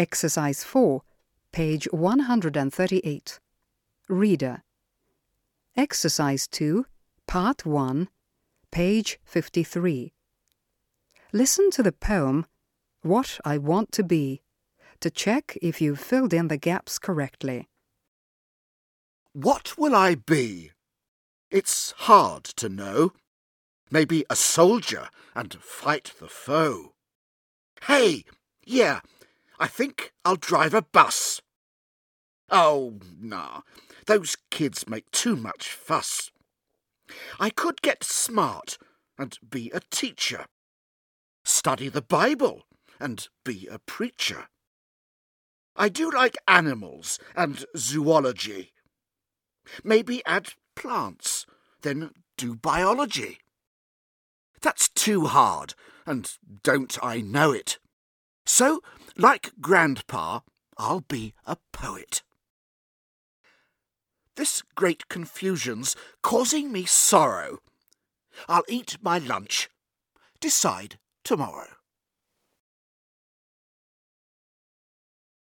Exercise 4, page 138. Reader. Exercise 2, Part 1, page 53. Listen to the poem What I Want to Be to check if you've filled in the gaps correctly. What will I be? It's hard to know. Maybe a soldier and fight the foe. Hey, yeah, I think I'll drive a bus. Oh, nah, those kids make too much fuss. I could get smart and be a teacher. Study the Bible and be a preacher. I do like animals and zoology. Maybe add plants, then do biology. That's too hard, and don't I know it? So, like Grandpa, I'll be a poet. This great confusion's causing me sorrow. I'll eat my lunch. Decide tomorrow.